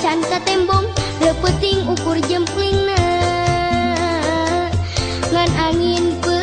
macan ke tembong lepeting ukur jempling ngan angin pe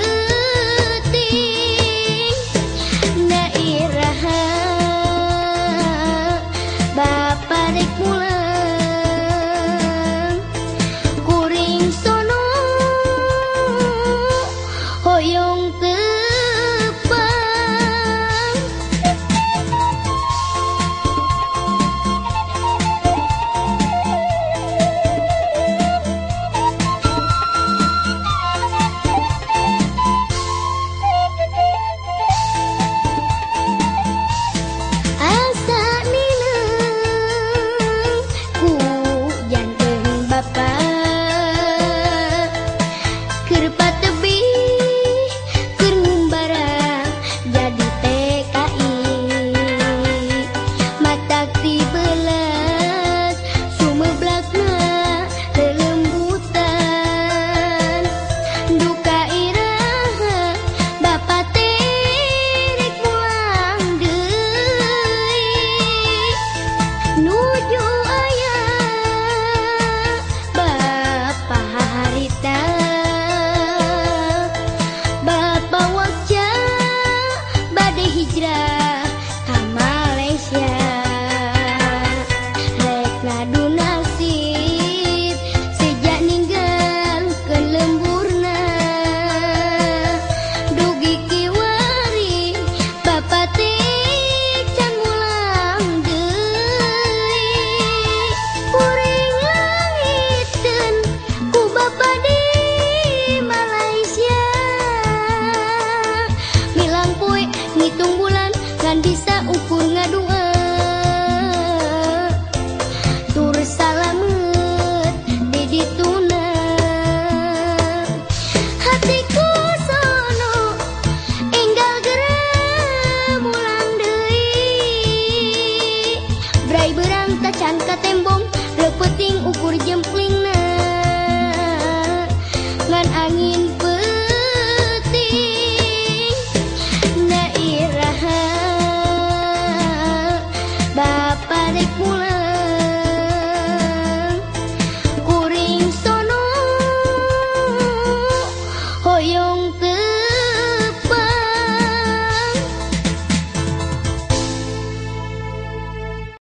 yeah.